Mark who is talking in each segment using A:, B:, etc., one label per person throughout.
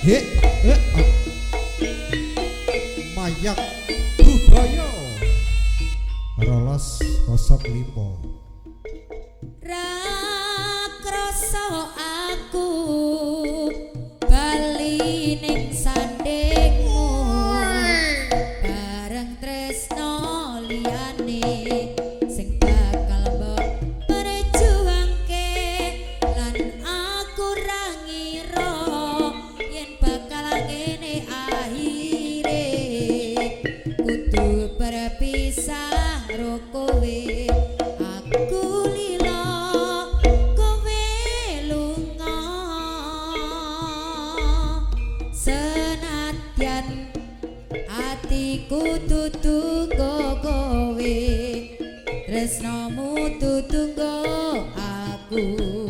A: he he mayak budaya rolas
B: kosok lipo. Rakroso a urip kudu berpisah ro kowe. Aku lila kowe lunga. Senadyan atiku dudu kowe. Tresnamu tutunggo aku.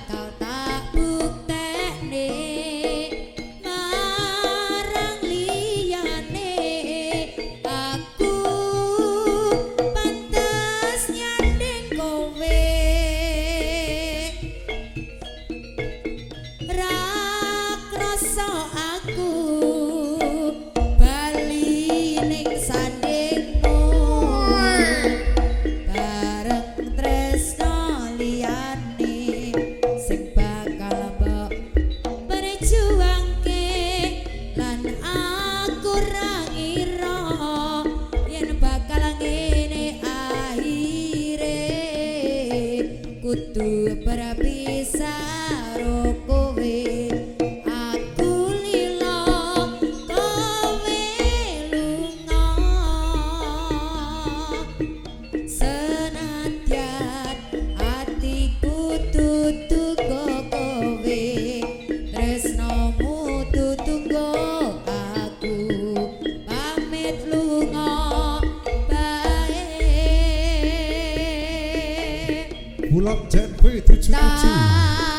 B: Tú para mí
A: Bulat JP 77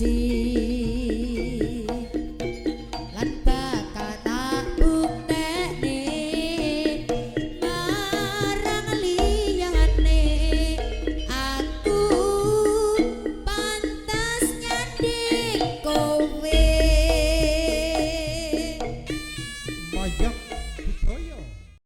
B: see